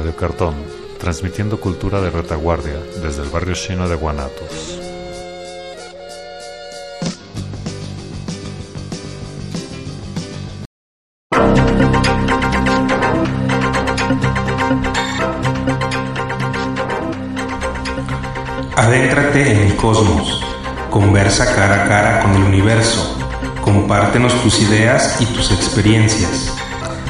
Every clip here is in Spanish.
Radio Cartón, transmitiendo cultura de retaguardia desde el barrio chino de Guanatos. Adéntrate en el cosmos, conversa cara a cara con el universo, compártenos tus ideas y tus experiencias.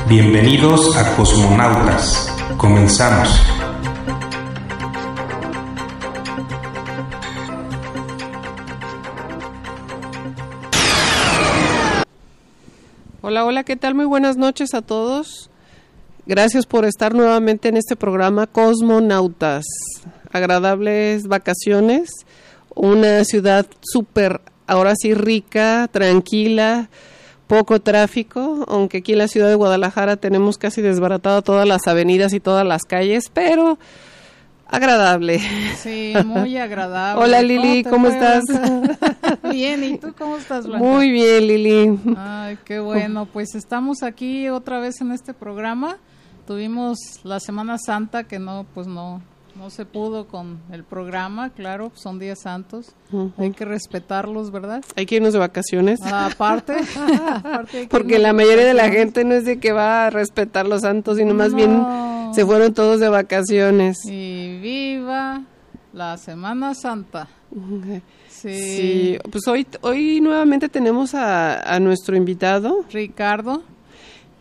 Bienvenidos a Cosmonautas. Comenzamos. Hola, hola, ¿qué tal? Muy buenas noches a todos. Gracias por estar nuevamente en este programa Cosmonautas. Agradables vacaciones, una ciudad súper, ahora sí rica, tranquila, poco tráfico, aunque aquí en la ciudad de Guadalajara tenemos casi desbaratado todas las avenidas y todas las calles, pero agradable. Sí, muy agradable. Hola Lili, ¿cómo, estás? bien, ¿y tú cómo estás, Blanca? Muy bien, Lili. Ay, qué bueno. Pues estamos aquí otra vez en este programa. Tuvimos la Semana Santa que no, pues no, no se pudo con el programa, claro, son días santos, hay que respetarlos, ¿verdad? Hay que irnos de vacaciones. aparte, porque la mayoría de la gente no es de que va a respetar los santos, sino más bien se fueron todos de vacaciones. Y viva la Semana Santa. Sí. pues hoy, hoy nuevamente tenemos a, a nuestro invitado. Ricardo.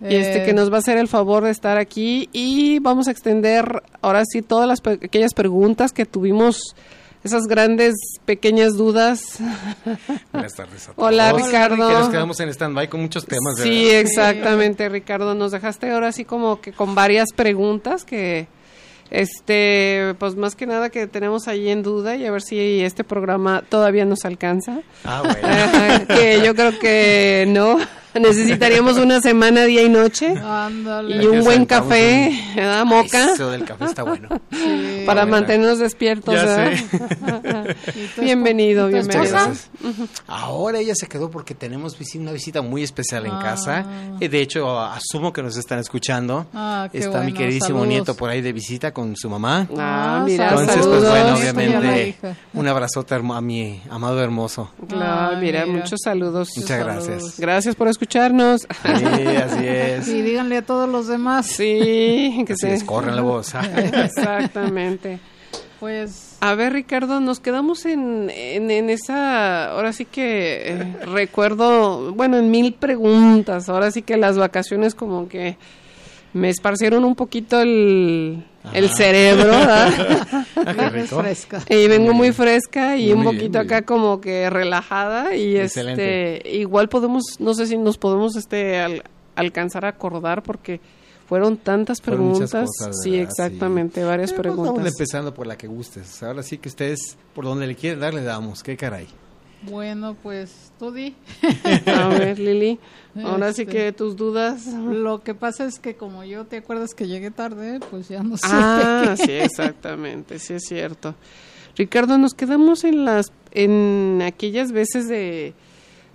Y este que nos va a hacer el favor de estar aquí y vamos a extender ahora sí todas las aquellas preguntas que tuvimos esas grandes pequeñas dudas. Buenas tardes a todos. Hola Ricardo. Que nos quedamos en stand-by con muchos temas. Sí, exactamente Ricardo. Nos dejaste ahora sí como que con varias preguntas que, este, pues más que nada que tenemos ahí en duda y a ver si este programa todavía nos alcanza. Ah, bueno. que yo creo que no. Necesitaríamos una semana, día y noche. Y un buen café, ¿verdad? Moca. Eso del café está bueno. Para mantenernos despiertos. bienvenido, bienvenido. Ahora ella se quedó porque tenemos una visita muy especial en casa. Ah. Eh, de hecho, asumo que nos están escuchando. Ah, está mi queridísimo nieto por ahí de visita con su mamá. Ah, mira, Entonces, pues bueno, obviamente, un abrazote a mi amado hermoso. Claro, mira, muchos saludos. Muchas gracias. Gracias por escucharnos. Sí, así es. Y díganle a todos los demás. Sí, que se corren la voz. Exactamente. Pues. A ver, Ricardo, nos quedamos en, en, esa. Ahora sí que eh, recuerdo, bueno, en mil preguntas. Ahora sí que las vacaciones, como que me esparcieron un poquito el, el cerebro. fresca. Y vengo muy fresca y un poquito acá como que relajada y este igual podemos no sé si nos podemos este alcanzar a acordar porque fueron tantas preguntas. sí, exactamente, varias preguntas. Vamos empezando por la que gustes. Ahora sí que ustedes por donde le quieren dar le damos. Qué caray. Bueno, pues tú di. A ver, Lili, ahora sí este, que tus dudas. Lo que pasa es que como yo te acuerdas que llegué tarde, pues ya no sé. Ah, sí, exactamente, sí es cierto. Ricardo, nos quedamos en las en aquellas veces de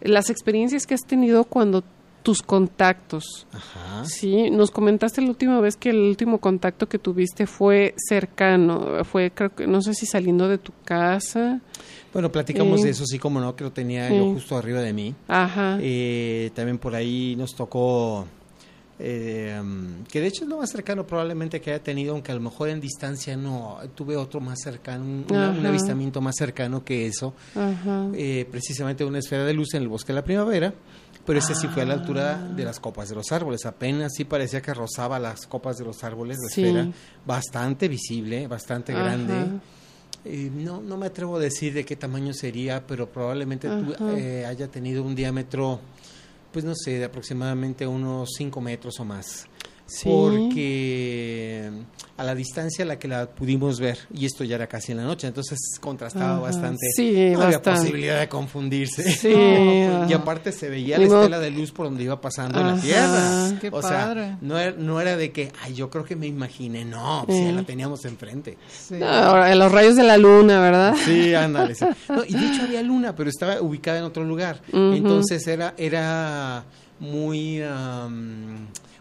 las experiencias que has tenido cuando tus contactos. Ajá. Sí, nos comentaste la última vez que el último contacto que tuviste fue cercano, fue creo que no sé si saliendo de tu casa. Bueno, platicamos de eso, sí, como no, que lo tenía yo justo arriba de mí. Ajá. Eh, también por ahí nos tocó, eh, que de hecho es lo más cercano probablemente que haya tenido, aunque a lo mejor en distancia no, tuve otro más cercano, un, avistamiento más cercano que eso. Ajá. Eh, precisamente una esfera de luz en el bosque de la primavera. Pero ese sí fue a la altura de ah. las copas de los árboles. Apenas sí parecía que rozaba las copas de los árboles, la esfera. Bastante visible, bastante grande no, no me atrevo a decir de qué tamaño sería, pero probablemente eh, haya tenido un diámetro, pues no sé, de aproximadamente unos 5 metros o más. Porque a la distancia a la que la pudimos ver, y esto ya era casi en la noche, entonces contrastaba bastante. Sí, no había posibilidad de confundirse. y aparte se veía la estela de luz por donde iba pasando en la tierra. Qué o sea, no era, no era de que, ay, yo creo que me imaginé, no, pues ya la teníamos enfrente. en los rayos de la luna, ¿verdad? Sí, ándale. y de hecho había luna, pero estaba ubicada en otro lugar. Entonces era, era muy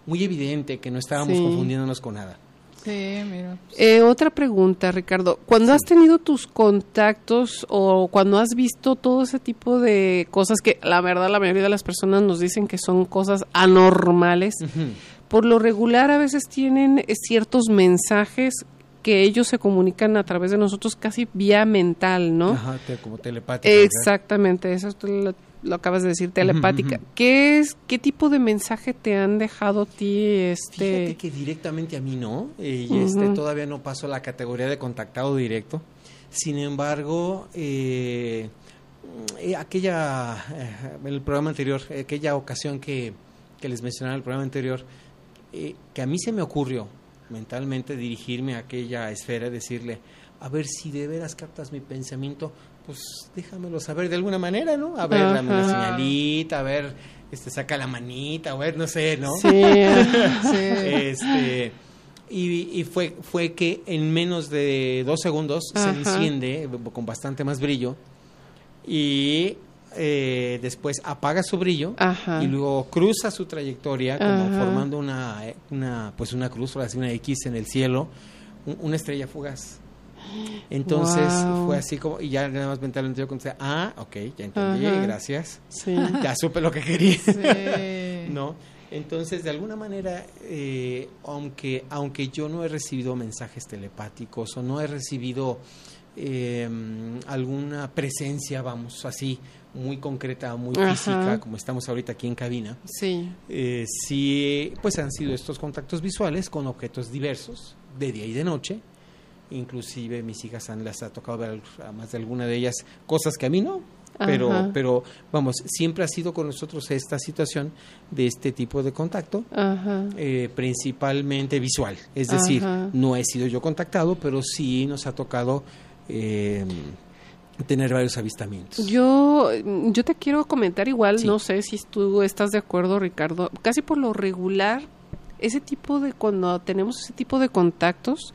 muy evidente que no estábamos confundiéndonos con nada. Sí, mira. Eh, otra pregunta, Ricardo. Cuando has tenido tus contactos o cuando has visto todo ese tipo de cosas que la verdad la mayoría de las personas nos dicen que son cosas anormales, por lo regular a veces tienen ciertos mensajes que ellos se comunican a través de nosotros casi vía mental, ¿no? Ajá, te- como telepática. ¿verdad? Exactamente, eso tú lo, acabas de decir, telepática. ¿Qué es, qué tipo de mensaje te han dejado a ti, Fíjate este? que directamente a mí no, eh, y este todavía no paso a la categoría de contactado directo. Sin embargo, eh, eh, aquella, eh, el programa anterior, aquella ocasión que, que les mencionaba en el programa anterior, eh, que a mí se me ocurrió mentalmente dirigirme a aquella esfera y decirle, a ver si de veras captas mi pensamiento, pues déjamelo saber de alguna manera, ¿no? A ver, dame una señalita, a ver, este, saca la manita, a ver, no sé, ¿no? Sí, Sí. Este, y, y fue, fue que en menos de dos segundos se enciende con bastante más brillo y eh, después apaga su brillo Ajá. y luego cruza su trayectoria como Ajá. formando una, una pues una cruz, así una X en el cielo, un- una estrella fugaz. Entonces Wow. fue así como, y ya nada más mentalmente yo contesté, ah, ok, ya entendí, Ajá. gracias, sí. ya supe lo que quería. Sí. ¿no? Entonces, de alguna manera, eh, aunque, aunque yo no he recibido mensajes telepáticos o no he recibido eh, alguna presencia, vamos, así, muy concreta, muy Ajá. física, como estamos ahorita aquí en cabina, Sí. eh, sí, pues han sido estos contactos visuales con objetos diversos, de día y de noche. Inclusive mis hijas han, les ha tocado ver a más de alguna de ellas cosas que a mí no. Pero, Ajá. pero vamos, siempre ha sido con nosotros esta situación de este tipo de contacto, Ajá. eh, principalmente visual. Es decir, no he sido yo contactado, pero sí nos ha tocado eh, tener varios avistamientos. Yo, yo te quiero comentar igual, Sí. no sé si tú estás de acuerdo, Ricardo. Casi por lo regular, ese tipo de, cuando tenemos ese tipo de contactos,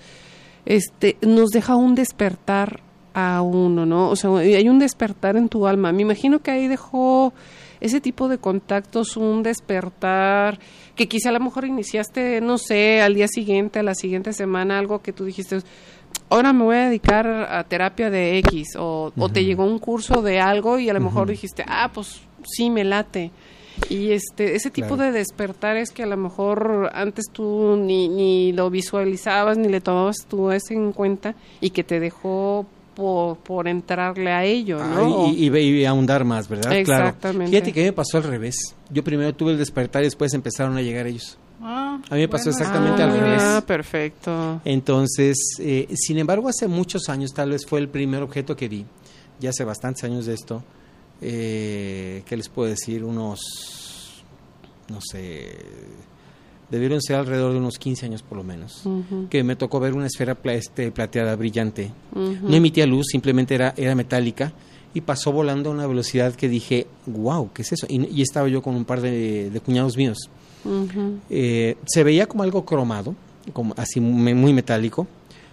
este, nos deja un despertar a uno, ¿no? O sea, hay un despertar en tu alma. Me imagino que ahí dejó ese tipo de contactos un despertar que quizá a lo mejor iniciaste, no sé, al día siguiente, a la siguiente semana, algo que tú dijiste, ahora me voy a dedicar a terapia de X o, o te llegó un curso de algo y a lo mejor dijiste, ah, pues sí, me late. Y este, ese tipo Claro. de despertares que a lo mejor antes tú ni, ni lo visualizabas ni le tomabas tú eso en cuenta y que te dejó por, por entrarle a ello, ¿no? Ah, y, y, y ahondar más, ¿verdad? Exactamente. Claro. Fíjate que a mí me pasó al revés. Yo primero tuve el despertar y después empezaron a llegar ellos. Ah, A mí me pasó exactamente al Ah, revés. perfecto. Entonces, eh, sin embargo, hace muchos años, tal vez fue el primer objeto que vi, ya hace bastantes años de esto, eh, ¿qué les puedo decir? Unos, no sé, debieron ser alrededor de unos 15 años por lo menos, que me tocó ver una esfera pla- este, plateada brillante. No emitía luz, simplemente era, era metálica y pasó volando a una velocidad que dije, wow, ¿qué es eso? Y, y estaba yo con un par de, de cuñados míos. Eh, se veía como algo cromado, como así muy, muy metálico,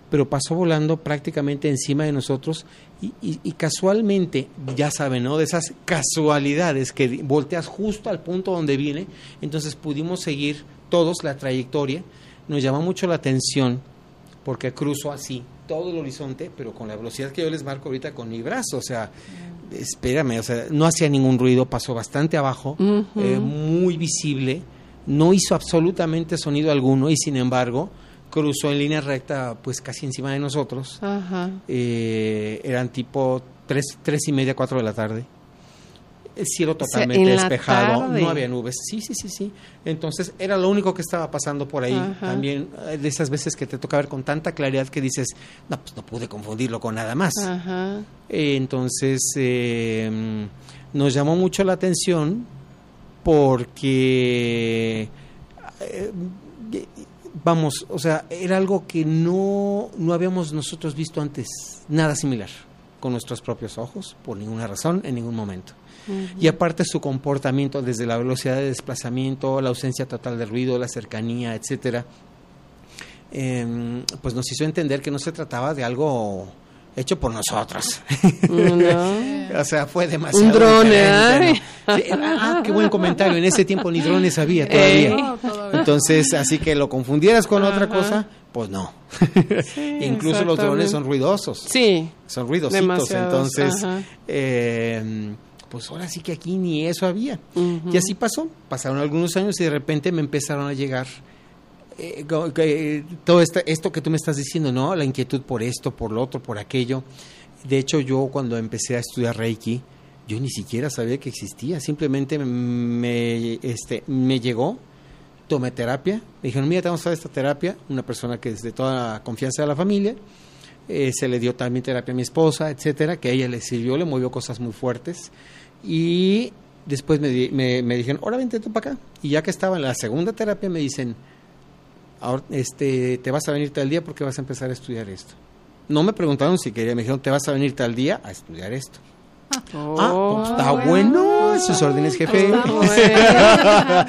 pero pasó volando prácticamente encima de nosotros y, y- y casualmente, ya saben, ¿no? De esas casualidades que volteas justo al punto donde viene, entonces pudimos seguir todos la trayectoria. Nos llamó mucho la atención porque cruzó así todo el horizonte, pero con la velocidad que yo les marco ahorita con mi brazo, o sea, espérame, o sea, no hacía ningún ruido, pasó bastante abajo, eh, muy visible, no hizo absolutamente sonido alguno y sin embargo cruzó en línea recta pues casi encima de nosotros. Ajá. Eh, eran tipo tres, tres y media, cuatro de la tarde. El cielo totalmente despejado, tarde. no había nubes. Sí, sí, sí, sí. Entonces era lo único que estaba pasando por ahí. Ajá. También eh, de esas veces que te toca ver con tanta claridad que dices, no, pues no pude confundirlo con nada más. Ajá. Eh, Entonces, eh, nos llamó mucho la atención porque, vamos, o sea, era algo que no, no habíamos nosotros visto antes, nada similar, con nuestros propios ojos, por ninguna razón, en ningún momento. Y aparte su comportamiento, desde la velocidad de desplazamiento, la ausencia total de ruido, la cercanía, etcétera, em, pues nos hizo entender que no se trataba de algo hecho por nosotros. No. o sea, fue demasiado. Un drone, ¿eh? ¿no? Sí, ah, qué buen comentario. En ese tiempo ni drones había todavía. No, todavía. Entonces, así que lo confundieras con otra cosa, pues no. Incluso los drones son ruidosos. Sí, Son ruidositos. Demasiados, Entonces, eh, pues ahora sí que aquí ni eso había. Y así pasó. Pasaron algunos años y de repente me empezaron a llegar eh, eh, todo esto que tú me estás diciendo, ¿no? La inquietud por esto, por lo otro, por aquello. De hecho, yo cuando empecé a estudiar Reiki, yo ni siquiera sabía que existía. Simplemente me, este, me llegó, tomé terapia. Me dijeron, mira, te vamos a dar esta terapia. Una persona que es de toda la confianza de la familia. Eh, se le dio también terapia a mi esposa, etcétera, que a ella le sirvió, le movió cosas muy fuertes. Y después me, me, me dijeron, ahora vente tú para acá. Y ya que estaba en la segunda terapia, me dicen, ahora este, te vas a venir tal día porque vas a empezar a estudiar esto. No me preguntaron si quería, me dijeron, te vas a venir tal día a estudiar esto. Ah, pues está bueno, sus órdenes, jefe. Está bueno.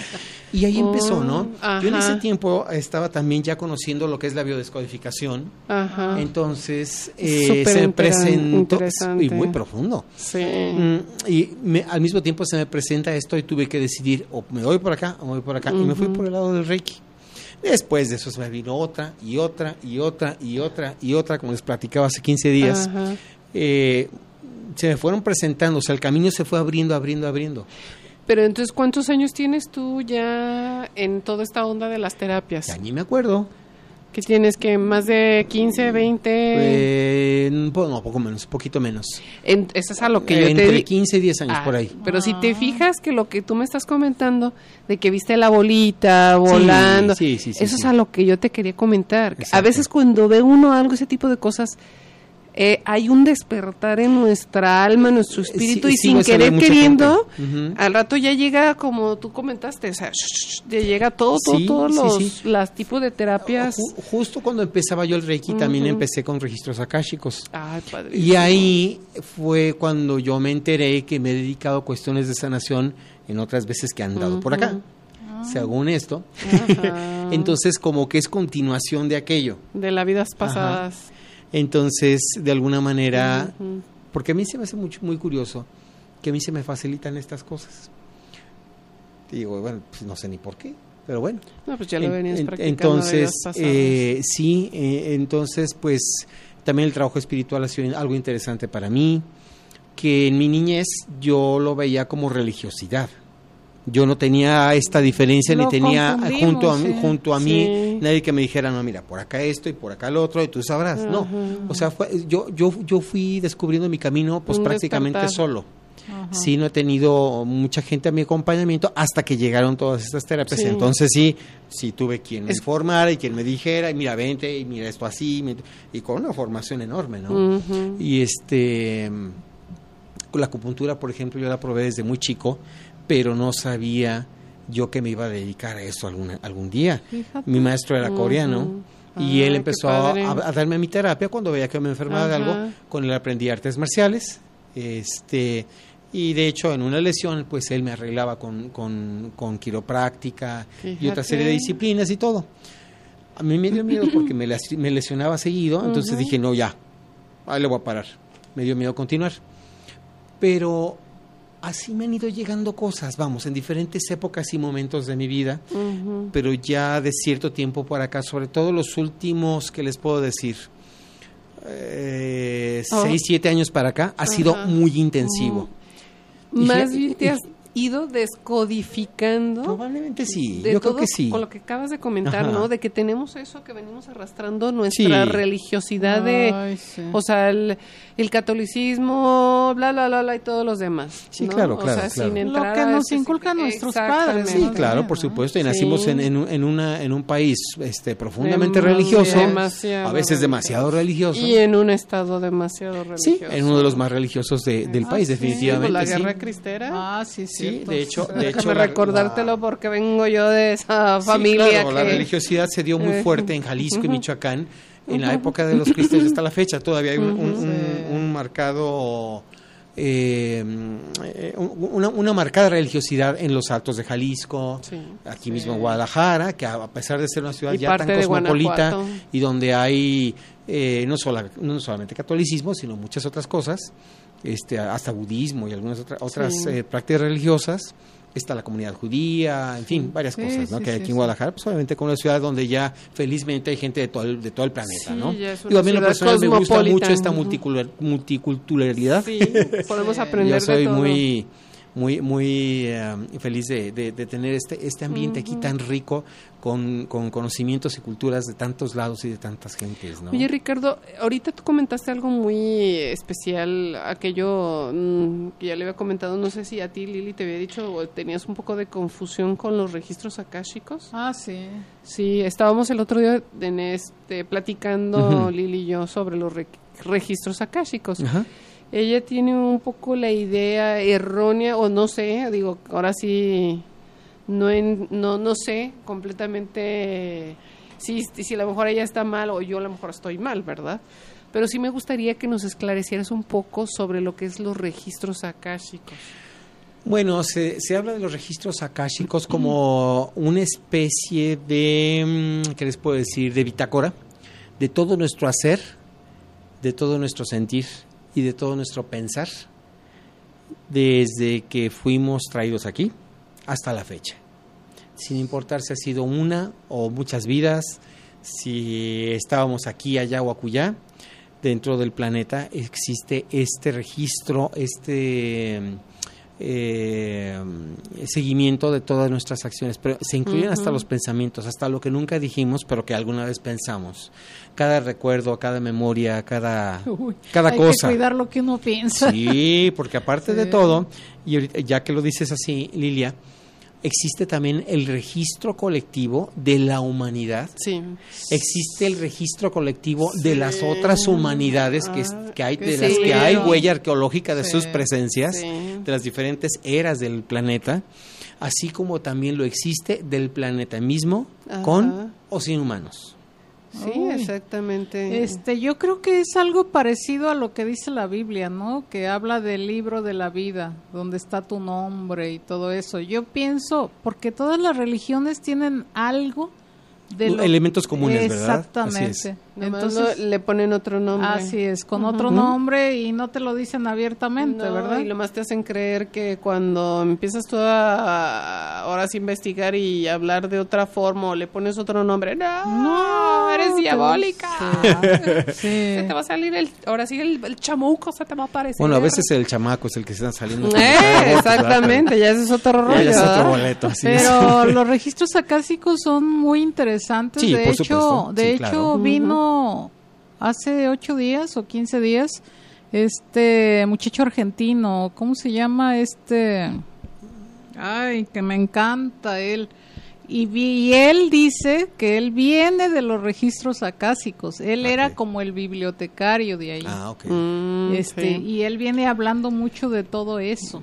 y ahí empezó, ¿no? Oh, Yo en ese ajá. tiempo estaba también ya conociendo lo que es la biodescodificación. Ajá. Entonces eh, se presentó y muy profundo. Sí. Mm, y me- al mismo tiempo se me presenta esto y tuve que decidir o me voy por acá o me voy por acá. Y me fui por el lado del Reiki. Después de eso se me vino otra y otra y otra y otra y otra, como les platicaba hace 15 días. Eh, se me fueron presentando, o sea, el camino se fue abriendo, abriendo, abriendo. Pero entonces, ¿cuántos años tienes tú ya en toda esta onda de las terapias? Ya ni me acuerdo. ¿Qué tienes que más de 15, 20? Eh, no, poco menos, poquito menos. En- eso es a lo que Eh, yo te entre di- 15 y 10 años Ah, por ahí. Pero si te fijas que lo que tú me estás comentando, de que viste la bolita volando, sí, sí, sí, eso es a lo que yo te quería comentar. A veces cuando ve uno algo, ese tipo de cosas, eh, hay un despertar en nuestra alma, en nuestro espíritu, sí, y sí, sin querer queriendo, al rato ya llega, como tú comentaste, o sea, ya llega todo, todo, todos los las tipos de terapias. Ju- justo cuando empezaba yo el Reiki también empecé con registros akáshicos. Ay, padre. Y ahí fue cuando yo me enteré que me he dedicado a cuestiones de sanación en otras veces que han dado por acá. Según esto. Entonces como que es continuación de aquello. de las vidas pasadas. Entonces, de alguna manera, porque a mí se me hace mucho, muy curioso que a mí se me facilitan estas cosas. Digo, bueno, pues no sé ni por qué, pero bueno. No, pues ya lo En- venías en- practicando de entonces, eh, sí, eh, entonces, pues también el trabajo espiritual ha sido algo interesante para mí, que en mi niñez yo lo veía como religiosidad. Yo no tenía esta diferencia Lo ni tenía junto a, mí- sí. junto a mí Sí. nadie que me dijera, no, mira, por acá esto y por acá lo otro y tú sabrás. No, o sea, fue, yo, yo, yo fui descubriendo mi camino pues Un prácticamente despertar. solo. Ajá. Sí, no he tenido mucha gente a mi acompañamiento hasta que llegaron todas estas terapias. Sí. Entonces sí, sí tuve quien me informara y quien me dijera, y mira, vente, y mira esto así, y con una formación enorme, ¿no? Y este, con la acupuntura, por ejemplo, yo la probé desde muy chico, pero no sabía yo que me iba a dedicar a eso algún, algún día. Fíjate. Mi maestro era coreano. Y Ay, él qué empezó a, a darme mi terapia cuando veía que me enfermaba de Ajá. algo. Con él aprendí artes marciales. Este, y de hecho, en una lesión, pues él me arreglaba con, con, con quiropráctica y otra Fíjate. serie de disciplinas y todo. A mí me dio miedo porque me, las- me lesionaba seguido, entonces dije, no, ya, ahí le voy a parar. Me dio miedo continuar. Pero así me han ido llegando cosas, vamos, en diferentes épocas y momentos de mi vida pero ya de cierto tiempo para acá, sobre todo los últimos, que les puedo decir? Eh, Oh. Seis, siete años para acá, ha sido muy intensivo. Más bien te has ido descodificando Probablemente sí, de yo creo todo que sí. con lo que acabas de comentar, Ajá. ¿no? De que tenemos eso que venimos arrastrando nuestra Sí. religiosidad de, Ay, sí. o sea, el, el catolicismo, bla, bla, bla, bla, y todos los demás. Sí, ¿no? claro, O claro, sea, claro. sin Lo que nos inculcan nuestros padres. Sí, ¿no? claro, por supuesto, y Sí. nacimos en, en un, en una, en un país este, profundamente religioso, demasiado a veces demasiado religioso. Y en un estado demasiado religioso. Sí, en uno de los más religiosos de- del Ah, país, sí, definitivamente. la sí. guerra cristera. Ah, sí, Sí, de hecho, de hecho la- recordártelo la- porque vengo yo de esa Sí, familia la religiosidad se dio muy Eh, fuerte en Jalisco y. Michoacán en la época de los cristianos hasta la fecha todavía hay un, un- Ujú. un- Sí. un marcado eh, una, una, marcada religiosidad en los altos de Jalisco, aquí mismo en Guadalajara, que a pesar de ser una ciudad ya tan cosmopolita y donde hay eh, no, no solamente catolicismo, sino muchas otras cosas, este, hasta budismo y algunas otras eh, prácticas religiosas, está la comunidad judía, en fin, varias cosas, ¿no? que hay aquí en Guadalajara, pues obviamente con una ciudad donde ya felizmente hay gente de todo el, de todo el planeta, ¿no? A mí lo personal me gusta mucho esta multiculturalidad. Sí, podemos aprender Yo soy muy muy muy eh, feliz de, de, tener este este ambiente aquí tan rico con, con, conocimientos y culturas de tantos lados y de tantas gentes ¿no? oye Ricardo ahorita tú comentaste algo muy especial aquello mm, que ya le había comentado no sé si a ti Lili te había dicho o tenías un poco de confusión con los registros akáshicos. Ah sí. Sí estábamos el otro día en este platicando Lili y yo sobre los registros akáshicos. Ajá ella tiene un poco la idea errónea, o no sé, digo, ahora sí, no, no, no sé completamente si, si a lo mejor ella está mal o yo a lo mejor estoy mal, ¿verdad? Pero sí me gustaría que nos esclarecieras un poco sobre lo que es los registros akáshicos. Bueno, se, se habla de los registros akáshicos como una especie de, mm, ¿qué les puedo decir?, de bitácora de todo nuestro hacer, de todo nuestro sentir y de todo nuestro pensar desde que fuimos traídos aquí hasta la fecha. Sin importar si ha sido una o muchas vidas, si estábamos aquí, allá o acullá, dentro del planeta existe este registro, este eh, seguimiento de todas nuestras acciones, pero se incluyen hasta los pensamientos, hasta lo que nunca dijimos, pero que alguna vez pensamos. Cada recuerdo, cada memoria, cada, cada hay cosa. Que cuidar lo que uno piensa. Sí, porque aparte de todo, y ya que lo dices así, Lilia, existe también el registro colectivo de la humanidad. Sí. Existe el registro colectivo de las otras humanidades que, que hay, de las que hay huella arqueológica de sus presencias, de las diferentes eras del planeta, así como también lo existe del planeta mismo, con o sin humanos. Sí, exactamente. Este, yo creo que es algo parecido a lo que dice la Biblia, ¿no? Que habla del libro de la vida, donde está tu nombre y todo eso. Yo pienso, porque todas las religiones tienen algo de elementos comunes, ¿verdad? Exactamente. Entonces le ponen otro nombre. Así es, con otro nombre y no te lo dicen abiertamente, ¿verdad? Y lo más te hacen creer que cuando empiezas tú a ahora sí investigar y hablar de otra forma o le pones otro nombre, no, eres diabólica. Se te va a salir el, ahora sí el, chamuco se te va a aparecer. Bueno, a veces el chamaco es el que se está saliendo. Eh, exactamente, ya ese es otro rollo. Ya es otro boleto, Pero los registros acásicos son muy interesantes. De hecho, de hecho vino hace ocho días o quince días este muchacho argentino, ¿cómo se llama este? Ay, que me encanta él. Y, él dice que él viene de los registros acásicos. Él era como el bibliotecario de ahí. Ah, mm, este, Y él viene hablando mucho de todo eso.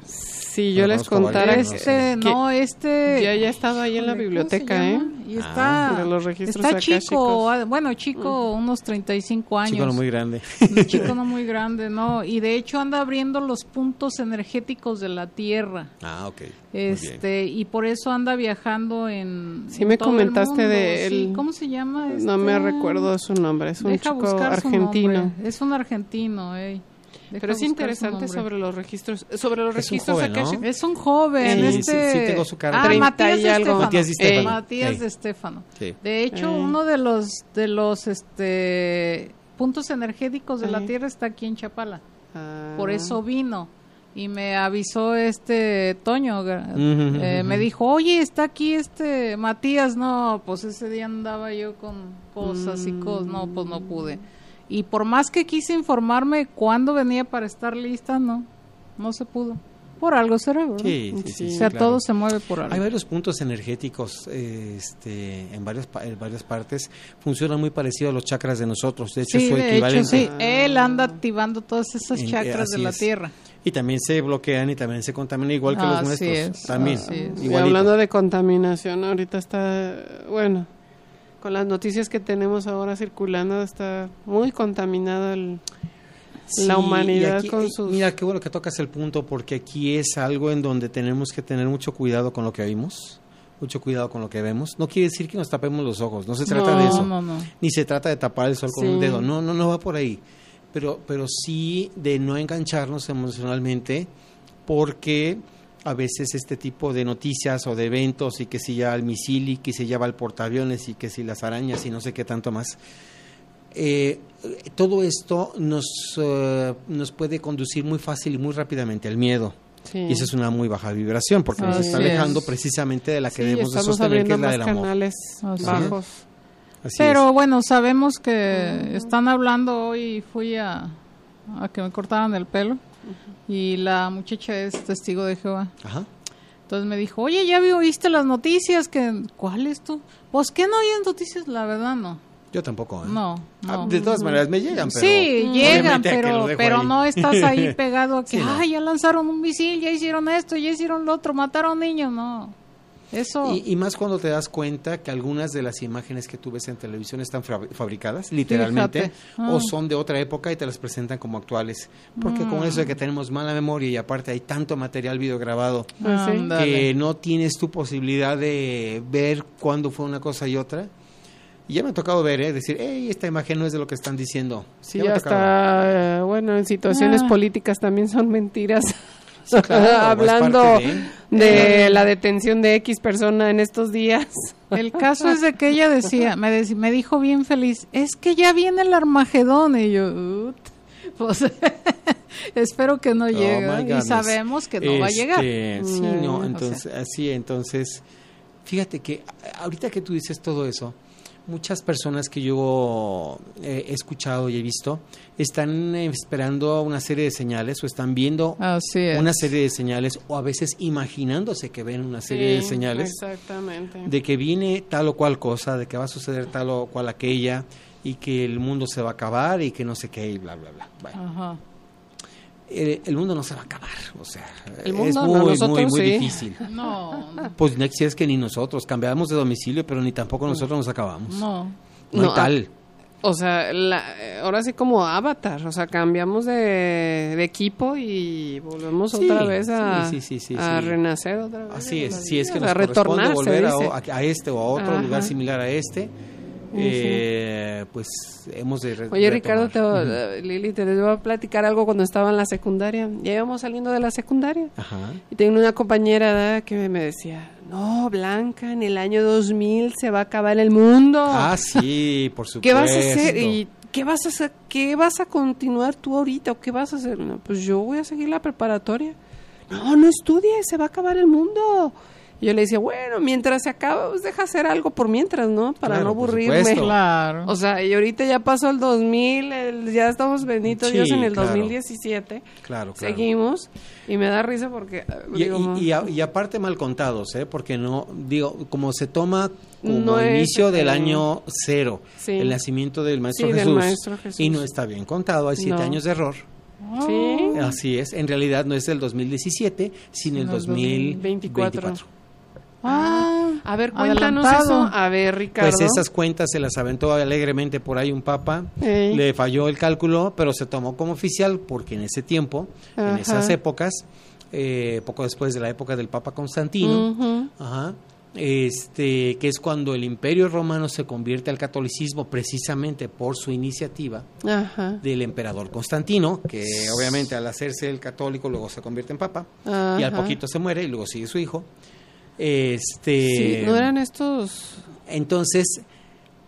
Sí, yo les contara este, no, este ya ya estado ahí en la biblioteca, ¿eh? Y está ah, los registros está chico, ah, bueno, chico, unos 35 años. Chico no muy grande. chico no muy grande, no, y de hecho anda abriendo los puntos energéticos de la Tierra. Ah, ok. Este, y por eso anda viajando en Sí me comentaste de él. ¿Cómo se llama? No me este? recuerdo su nombre, es un chico argentino. Es un argentino, eh. Pero es interesante sobre los registros, sobre los registros es un joven, Es un joven, este... Sí, tengo su cara. Ah, Matías, de algo. Matías de Estefano. Matías de Estefano. De hecho, uno de los de los este puntos energéticos de la Tierra está aquí en Chapala. Ah. Por eso vino y me avisó este Toño, eh, me dijo, oye, está aquí este Matías, no, pues ese día andaba yo con cosas y cosas, no, pues no pude. Y por más que quise informarme cuándo venía para estar lista, no, no se pudo. Por algo será, ¿verdad? Sí, sí, sí, o sea, todo se mueve por algo. Hay varios puntos energéticos este, en, varios, en varias partes. Funcionan muy parecido a los chakras de nosotros. De hecho, su equivalente. sí, él anda activando todas esas chakras de la Tierra. Y también se bloquean y también se contaminan igual que los nuestros. también. Y hablando de contaminación, ahorita está, bueno, con las noticias que tenemos ahora circulando, está muy contaminado el, la humanidad aquí- con sus... Mira, qué bueno que tocas el punto, porque aquí es algo en donde tenemos que tener mucho cuidado con lo que oímos, mucho cuidado con lo que vemos. No quiere decir que nos tapemos los ojos, no se trata No, de eso. No, no. Ni se trata de tapar el sol con un dedo, no, no, no va por ahí. Pero, pero sí de no engancharnos emocionalmente, porque a veces este tipo de noticias o de eventos, y que si ya el misil, y que si ya va el portaaviones, y que si las arañas, y no sé qué tanto más, eh, todo esto nos, eh, nos puede conducir muy fácil y muy rápidamente al miedo. Sí. Y esa es una muy baja vibración, porque nos está alejando es. precisamente de la que Sí, debemos de sostener, que es la del amor. canales Así bajos. Así Pero bueno, sabemos que están hablando hoy, fui a, a que me cortaran el pelo y la muchacha es testigo de Jehová. Ajá. Entonces me dijo, oye, ¿ya vi- oíste las noticias? que ¿Cuál es tú? Pues que no oyes noticias, la verdad no. Yo tampoco. ¿eh? No, Ah, no. De todas maneras me llegan, pero sí, llegan, pero, pero ahí. no estás ahí pegado a que, Sí, no. ay, ya lanzaron un misil, ya hicieron esto, ya hicieron lo otro, mataron niños, no. Eso, Y, y más cuando te das cuenta que algunas de las imágenes que tú ves en televisión están fabricadas, literalmente, o Ah. son de otra época y te las presentan como actuales. Porque con eso de que tenemos mala memoria y aparte hay tanto material videograbado Ah, sí. ándale. que no tienes tu posibilidad de ver cuándo fue una cosa y otra. Y ya me ha tocado ver, ¿eh? decir, hey, esta imagen no es de lo que están diciendo. Sí, hasta, eh, bueno, en situaciones Ah. políticas también son mentiras. claro, Hablando parte de la detención de X persona en estos días. El caso es de que ella decía, me, dec- me dijo bien feliz, es que ya viene el Armagedón. Y yo, pues espero que no Oh, llegue. y sabemos que no va a llegar. Este, Sí, Mm, no, o entonces, así, entonces, fíjate que ahorita que tú dices todo eso, muchas personas que yo eh, he escuchado y he visto están esperando una serie de señales o están viendo es. una serie de señales o a veces imaginándose que ven una serie de señales Exactamente. de que viene tal o cual cosa, de que va a suceder tal o cual aquella y que el mundo se va a acabar y que no sé qué y bla, bla, bla. Bueno, Ajá. Eh, el mundo no se va a acabar, o sea, El es mundo no, muy, muy, nosotros muy sí. difícil. No, no, Pues no si es que ni nosotros cambiamos de domicilio, pero ni tampoco nosotros nos acabamos. No, no. No, tal. O sea, la- eh, ahora sí como Avatar, o sea, cambiamos de, de equipo y volvemos Sí, otra vez a, sí, sí, sí, sí, a sí. renacer otra vez. Así es, si es que nos a corresponde volver a, a- a este o a otro Ajá. lugar similar a este, eh, pues hemos de re- Oye, Ricardo, te, retomar. eh, Lili, te les voy a platicar algo cuando estaba en la secundaria. Ya íbamos saliendo de la secundaria. Ajá. Y tengo una compañera ¿verdad? que me decía, no, Blanca, en el año 2000 se va a acabar el mundo. Ah, sí, por supuesto. ¿Qué vas a hacer? ¿Y qué vas a hacer? ¿Qué vas a continuar tú ahorita? ¿O qué vas a hacer? No, pues yo voy a seguir la preparatoria. No, no estudies, se va a acabar el mundo. Y yo le decía, bueno, mientras se acaba, pues deja hacer algo por mientras, ¿no? Para Claro, no aburrirme. Claro. O sea, y ahorita ya pasó el 2000, el- ya estamos benditos Sí, Dios en el claro. 2017. Claro, claro. Seguimos y me da risa porque eh, Y, digo, y- y a- y aparte mal contados, ¿eh? Porque no, digo, como se toma como No es, inicio del eh, año cero, sí. el nacimiento del Maestro, Sí, del Jesús, Maestro Jesús. y no está bien contado, hay siete No. años de error. sí, Así es, en realidad no es el 2017, sino el Sino el 2024. 24. Ah, a ver, cuéntanos adelantado. eso. A ver, Ricardo. Pues esas cuentas se las aventó alegremente por ahí un papa, Ey. le falló el cálculo, pero se tomó como oficial porque en ese tiempo, en esas épocas, eh, poco después de la época del Papa Constantino, Ujú. Ajá. Este, que es cuando el Imperio Romano se convierte al catolicismo precisamente por su iniciativa Ajá. del emperador Constantino, que obviamente al hacerse el católico luego se convierte en papa Ajá. y al poquito se muere y luego sigue su hijo. Este, Sí, no eran estos. entonces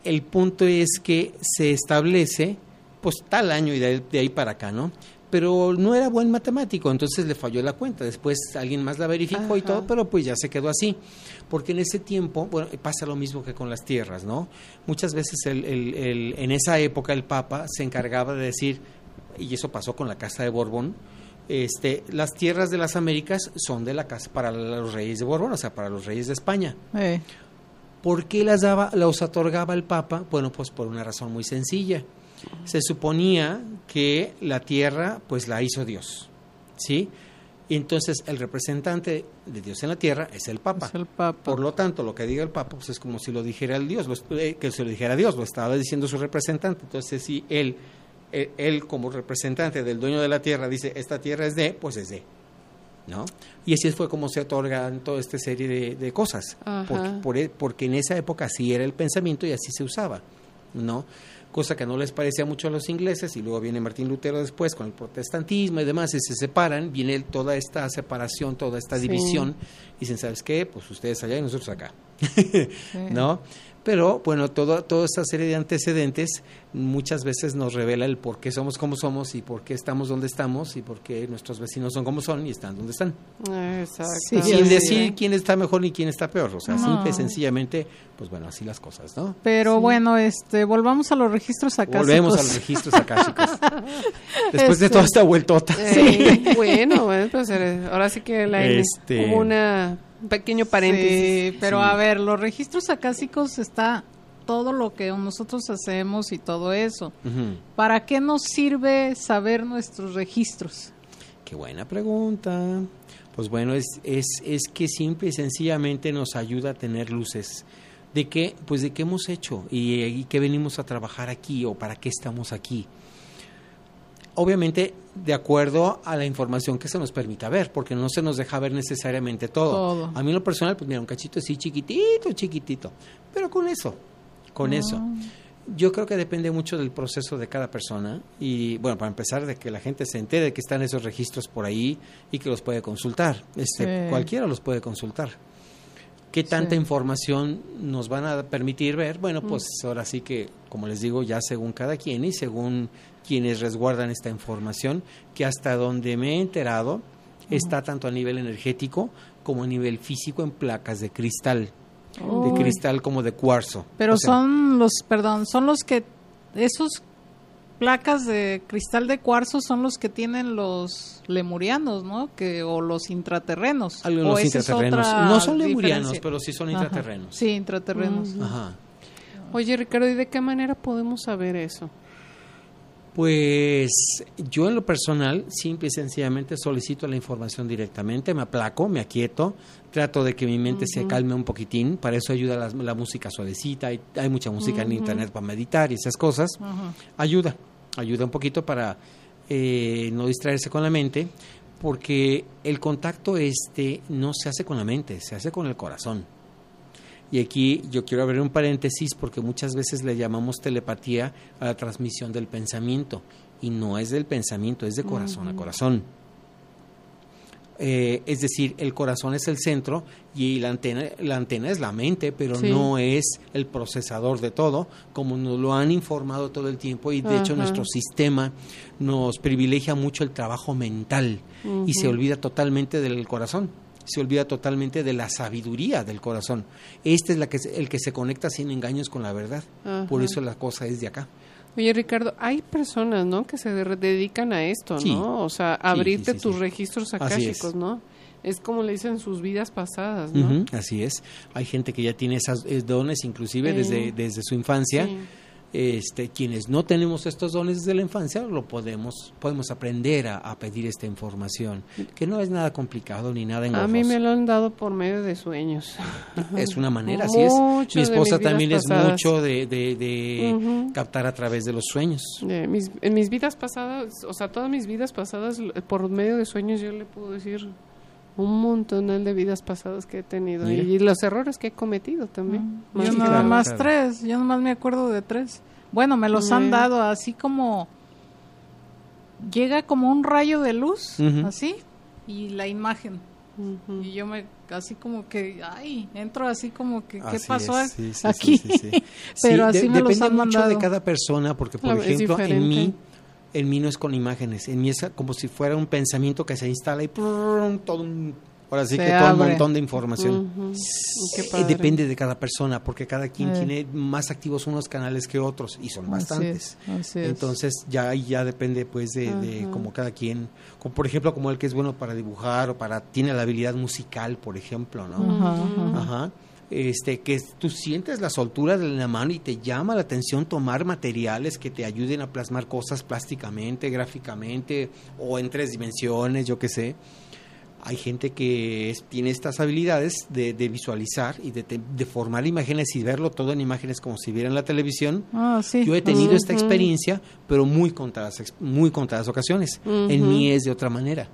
el punto es que se establece pues tal año y de ahí, de ahí para acá, ¿no? Pero no era buen matemático, entonces le falló la cuenta. Después alguien más la verificó y todo, pero pues ya se quedó así. Porque en ese tiempo, bueno, pasa lo mismo que con las tierras, ¿no? Muchas veces el, el- el- en esa época el Papa se encargaba de decir, y eso pasó con la Casa de Borbón, este, las tierras de las Américas son de la casa para los reyes de Borbón, o sea, para los reyes de España. eh, ¿Por qué las daba, los otorgaba el Papa? Bueno, pues por una razón muy sencilla. Se suponía que la tierra, pues la hizo Dios, ¿sí? Y entonces el representante de Dios en la tierra es el Papa. es el Papa. Por lo tanto, lo que diga el Papa, pues es como si lo dijera el Dios, lo- eh, que se lo dijera Dios, lo estaba diciendo su representante. Entonces, si él él, él como representante del dueño de la tierra dice, esta tierra es de, pues es de. ¿no? Y así fue como se otorgan toda esta serie de, de cosas, porque, por e- porque en esa época así era el pensamiento y así se usaba, ¿no? Cosa que no les parecía mucho a los ingleses y luego viene Martín Lutero después con el protestantismo y demás y se separan, viene toda esta separación, toda esta Sí. división y dicen, ¿sabes qué? Pues ustedes allá y nosotros acá, Sí. ¿no? Pero bueno, todo, toda esta serie de antecedentes muchas veces nos revela el por qué somos como somos y por qué estamos donde estamos y por qué nuestros vecinos son como son y están donde están. Exacto. Sí, Sin sí. decir quién está mejor ni quién está peor. O sea, No. simple y sencillamente, pues bueno, así las cosas, ¿no? Pero bueno, este, volvamos a los registros acá. Volvemos a los registros acá, chicos. Después de Este- toda esta vueltota. Eh, bueno, bueno, pues ahora sí que la Este- hubo una un pequeño paréntesis. Sí, pero Sí. a ver, los registros acásicos está todo lo que nosotros hacemos y todo eso. ¿Para qué nos sirve saber nuestros registros? Qué buena pregunta. Pues bueno, es, es, es que simple y sencillamente nos ayuda a tener luces. ¿De qué? Pues de qué hemos hecho y, y qué venimos a trabajar aquí o para qué estamos aquí. Obviamente, de acuerdo a la información que se nos permita ver, porque no se nos deja ver necesariamente todo. Todo. A mí en lo personal, pues mira, un cachito así chiquitito, chiquitito. Pero con eso, con eso. Yo creo que depende mucho del proceso de cada persona y bueno, para empezar de que la gente se entere de que están esos registros por ahí y que los puede consultar. Este, Sí. cualquiera los puede consultar. ¿Qué tanta Sí. información nos van a permitir ver? Bueno, pues ahora sí que, como les digo, ya según cada quien y según quienes resguardan esta información, que hasta donde me he enterado está tanto a nivel energético como a nivel físico en placas de cristal, de cristal como de cuarzo. Pero O sea, son los, perdón, son los que, esos placas de cristal de cuarzo son los que tienen los lemurianos, ¿no? Que, o los intraterrenos. Algunos o intraterrenos. No son lemurianos, diferencia. pero sí son Ajá. intraterrenos. Sí, intraterrenos. Ajá. Oye, Ricardo, ¿y de qué manera podemos saber eso? Pues yo en lo personal, simple y sencillamente solicito la información directamente, me aplaco, me aquieto, trato de que mi mente se calme un poquitín, para eso ayuda la, la música suavecita, hay, hay mucha música en internet para meditar y esas cosas, ayuda, ayuda un poquito para eh, no distraerse con la mente, porque el contacto este no se hace con la mente, se hace con el corazón. Y aquí yo quiero abrir un paréntesis porque muchas veces le llamamos telepatía a la transmisión del pensamiento. Y no es del pensamiento, es de corazón a corazón. Eh, es decir, el corazón es el centro y la antena, la antena es la mente, pero Sí. no es el procesador de todo, como nos lo han informado todo el tiempo y de hecho nuestro sistema nos privilegia mucho el trabajo mental y se olvida totalmente del corazón, se olvida totalmente de la sabiduría del corazón. Este es la que, el que se conecta sin engaños con la verdad, por eso la cosa es de acá. Oye, Ricardo, hay personas, ¿no? Que se de- dedican a esto, Sí. ¿no? O sea, abrirte sí, sí, tus registros akáshicos. ¿no? Es como le dicen sus vidas pasadas, ¿no? Así es. Hay gente que ya tiene esas eh, dones, inclusive desde, desde su infancia. Este, quienes no tenemos estos dones desde la infancia, lo podemos, podemos aprender a, a pedir esta información, que no es nada complicado ni nada A engorroso. mí me lo han dado por medio de sueños. Es una manera, así es. Mi esposa también es mucho de, de- de Ujú. captar a través de los sueños. De mis- en mis vidas pasadas, o sea, todas mis vidas pasadas, por medio de sueños, yo le puedo decir un montón de vidas pasadas que he tenido Mira. y los errores que he cometido también. Más Yo nada claro, más claro. tres, yo nomás me acuerdo de tres. Bueno, me los han dado así como llega como un rayo de luz, así, y la imagen. Y yo me así como que, ay, entro así como que, ¿qué Así pasó es, sí, sí, aquí? sí, sí, sí. Pero Sí, así de- me los depende han mucho de mandado. cada persona, porque por ejemplo, en mí, en mí no es con imágenes, en mí es como si fuera un pensamiento que se instala y todo un, ahora sí que todo un montón de información. Padre. depende de cada persona, porque cada quien tiene más activos unos canales que otros y son bastantes. Entonces ya ya depende pues de, como cada quien, como por ejemplo como el que es bueno para dibujar o para tiene la habilidad musical, por ejemplo, ¿no? Ajá. Este, que tú sientes la soltura de la mano y te llama la atención tomar materiales que te ayuden a plasmar cosas plásticamente, gráficamente o en tres dimensiones, yo qué sé. hay gente que es- tiene estas habilidades de, de visualizar y de, de formar imágenes y verlo todo en imágenes como si viera en la televisión. Ah, sí. Yo he tenido esta experiencia, pero muy contadas, muy contadas ocasiones. En mí es de otra manera.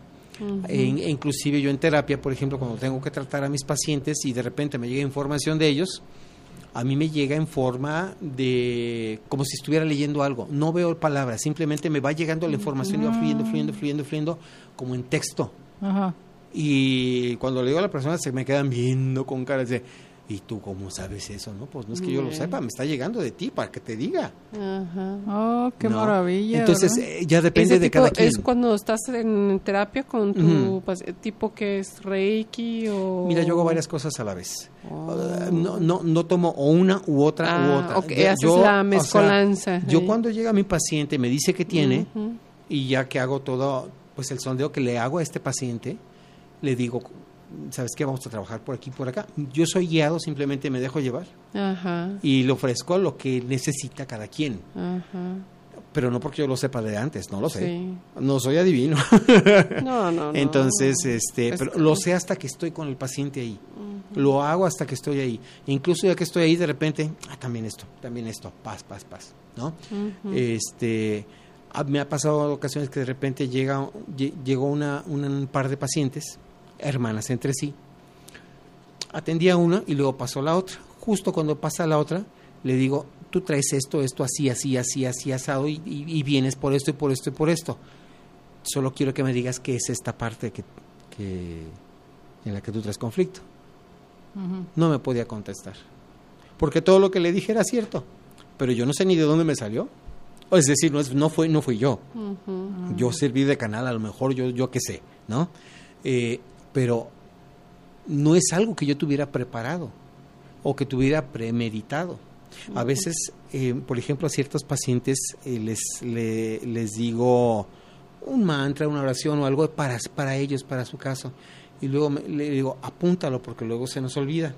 E inclusive yo en terapia, por ejemplo, cuando tengo que tratar a mis pacientes y de repente me llega información de ellos, a mí me llega en forma de como si estuviera leyendo algo. No veo palabras, simplemente me va llegando la información y va fluyendo, fluyendo, fluyendo, fluyendo, como en texto. Ajá. Y cuando le digo a la persona se me quedan viendo con caras de, ¿y tú cómo sabes eso? No, pues no es que yo lo sepa, me está llegando de ti para que te diga. Ajá. Oh, qué ¿no? maravilla. Entonces eh, ya depende Ese de tipo cada quien. es cuando estás en terapia con tu paci- tipo que es Reiki o... Mira, yo hago varias cosas a la vez. Oh. Uh, no, no, no tomo o una u otra u Ah, otra. ok, Yo- haces yo, la o sea, mezcolanza. yo cuando llega mi paciente me dice que tiene y ya que hago todo, pues el sondeo que le hago a este paciente, le digo, ¿sabes qué? Vamos a trabajar por aquí, por acá. Yo soy guiado, simplemente me dejo llevar Ajá, y le ofrezco lo que necesita cada quien. ajá. Pero no porque yo lo sepa de antes, no lo sé. Sí. No soy adivino. No, no, no. Entonces, este, Es- pero lo sé hasta que estoy con el paciente ahí. Lo hago hasta que estoy ahí. Incluso ya que estoy ahí, de repente, ah, también esto, también esto, paz, paz, paz, ¿no? Este, ah, me ha pasado ocasiones que de repente llega, lle- llegó una, una- un par de pacientes, hermanas entre sí. Atendí a una y luego pasó la otra. Justo cuando pasa la otra, le digo, tú traes esto, esto así, así, así, así, asado y, y- y vienes por esto y por esto y por esto. Solo quiero que me digas qué es esta parte que, que en la que tú traes conflicto. No me podía contestar. Porque todo lo que le dije era cierto. Pero yo no sé ni de dónde me salió. O Es decir, no, es- no, fue, no fui yo. Yo serví de canal, a lo mejor yo, yo qué sé, ¿no? Eh, pero no es algo que yo tuviera preparado o que tuviera premeditado. A veces, eh, por ejemplo, a ciertos pacientes eh, les, le- les digo un mantra, una oración o algo para, para ellos, para su caso. Y luego me- le digo, apúntalo porque luego se nos olvida.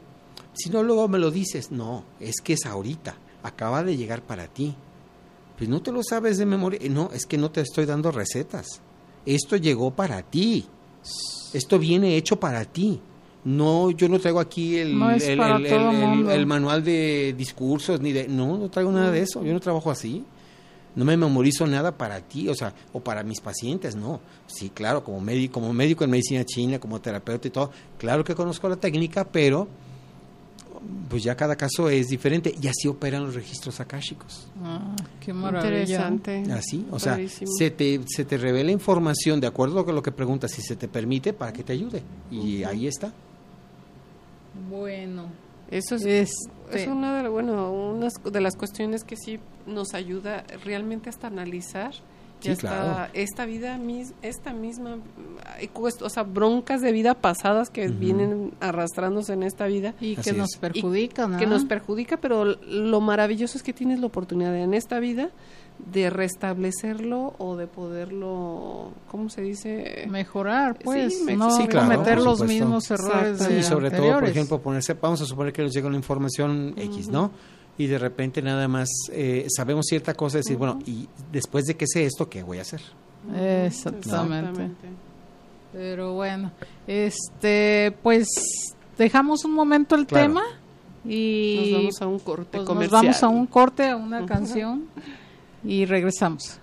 Si no, luego me lo dices. No, es que es ahorita. Acaba de llegar para ti. Pues no te lo sabes de memoria. No, es que no te estoy dando recetas. Esto llegó para ti. Esto viene hecho para ti. No, yo no traigo aquí el, No el manual de discursos ni de no, no traigo nada de eso. Yo no trabajo así. No me memorizo nada para ti, o sea, o para mis pacientes, no. Sí, claro, como médico, como médico en medicina china, como terapeuta y todo, claro que conozco la técnica, pero pues ya cada caso es diferente y así operan los registros akáshicos. Ah, qué maravilla. Interesante. Así, o sea, se te, se te revela información de acuerdo con lo que preguntas, si se te permite, para que te ayude. Y ahí está. Bueno. Eso es, Este- es una de, bueno, unas de las cuestiones que sí nos ayuda realmente hasta analizar Sí, hasta claro. esta vida mis, esta misma cuest- o sea, broncas de vida pasadas que vienen arrastrándose en esta vida Y Así que nos es. perjudican, que nos perjudica, pero lo maravilloso es que tienes la oportunidad en esta vida de restablecerlo o de poderlo, ¿cómo se dice? mejorar, pues, Sí, me- no sí, claro, cometer los mismos errores Sí, sobre todo, por ejemplo, ponerse, vamos a suponer que nos llega una información X, ¿no? Y de repente nada más eh, sabemos cierta cosa, decir, bueno, y después de que sé esto, ¿qué voy a hacer? Exactamente. Pero bueno, este, pues dejamos un momento el Claro. tema y Nos vamos a un corte pues, nos comercial. vamos a un corte, a una canción y regresamos.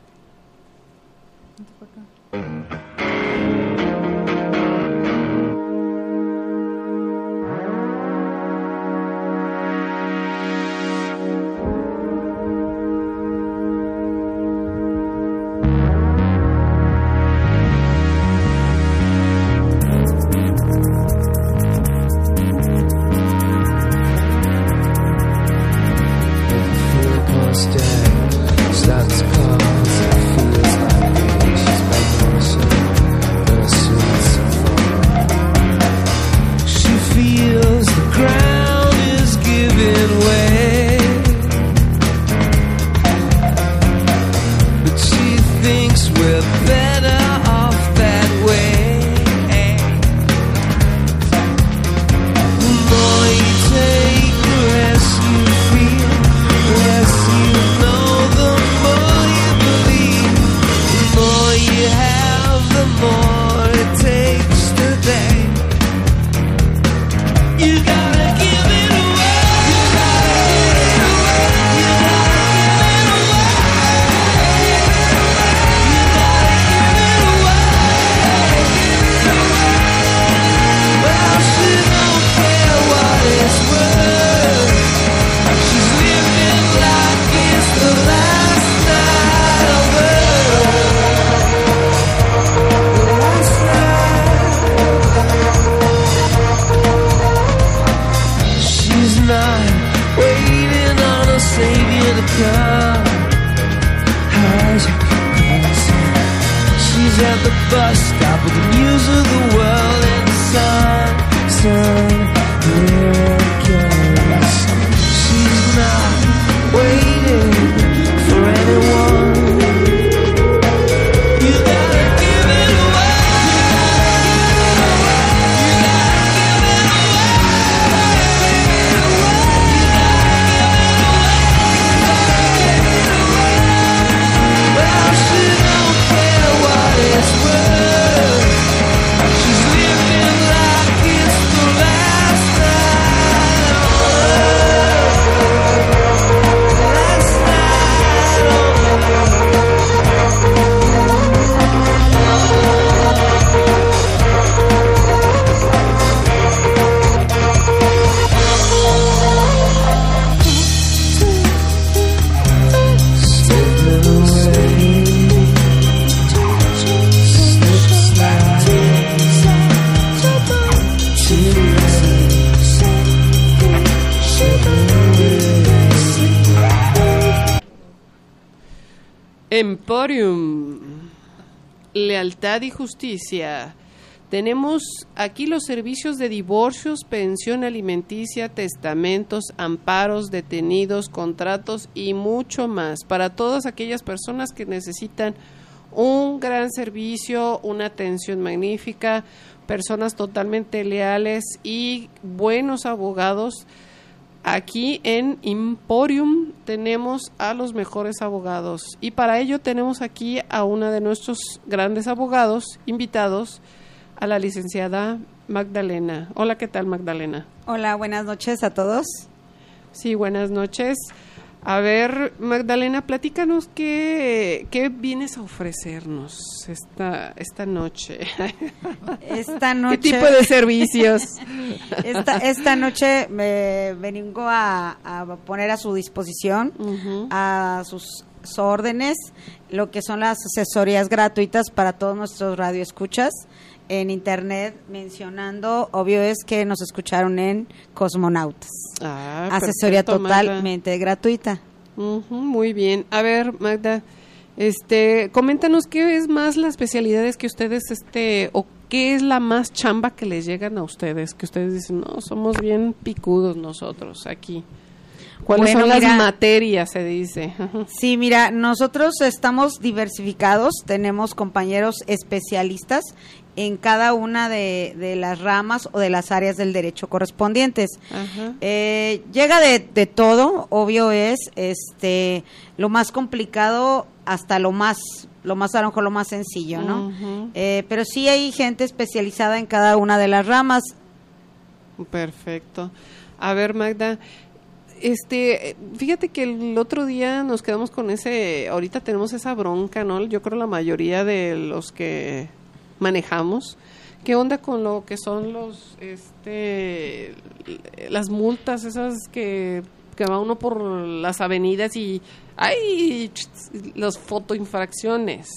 Y justicia. Tenemos aquí los servicios de divorcios, pensión alimenticia, testamentos, amparos, detenidos, contratos y mucho más para todas aquellas personas que necesitan un gran servicio, una atención magnífica, personas totalmente leales y buenos abogados. Aquí en Emporium tenemos a los mejores abogados y para ello tenemos aquí a una de nuestros grandes abogados invitados, a la licenciada Magdalena. Hola, ¿qué tal Magdalena? Hola, buenas noches a todos. Sí, buenas noches. A ver, Magdalena, platícanos qué, qué vienes a ofrecernos esta, esta noche. Esta noche, ¿Qué tipo de servicios? esta, esta noche me vengo a, a poner a su disposición, a sus, órdenes, lo que son las asesorías gratuitas para todos nuestros radioescuchas en internet, mencionando, obvio es que nos escucharon en Cosmonautas. Ah, Asesoría perfecto, Magda. totalmente gratuita. Muy bien. A ver, Magda, este, coméntanos qué es más las especialidades que ustedes, este, o qué es la más chamba que les llegan a ustedes, que ustedes dicen, no, somos bien picudos nosotros aquí. ¿Cuáles Bueno, son las materias, se dice? Sí, mira, nosotros estamos diversificados, tenemos compañeros especialistas en cada una de, de las ramas o de las áreas del derecho correspondientes. Ajá. Eh, llega de, de todo, obvio es, este, lo más complicado hasta lo más, lo más a lo mejor lo más sencillo, ¿no? Eh, pero sí hay gente especializada en cada una de las ramas. Perfecto. A ver, Magda, este, fíjate que el otro día nos quedamos con ese, ahorita tenemos esa bronca, ¿no? Yo creo la mayoría de los que manejamos. ¿Qué onda con lo que son los, este, las multas esas que, que va uno por las avenidas y hay las fotoinfracciones?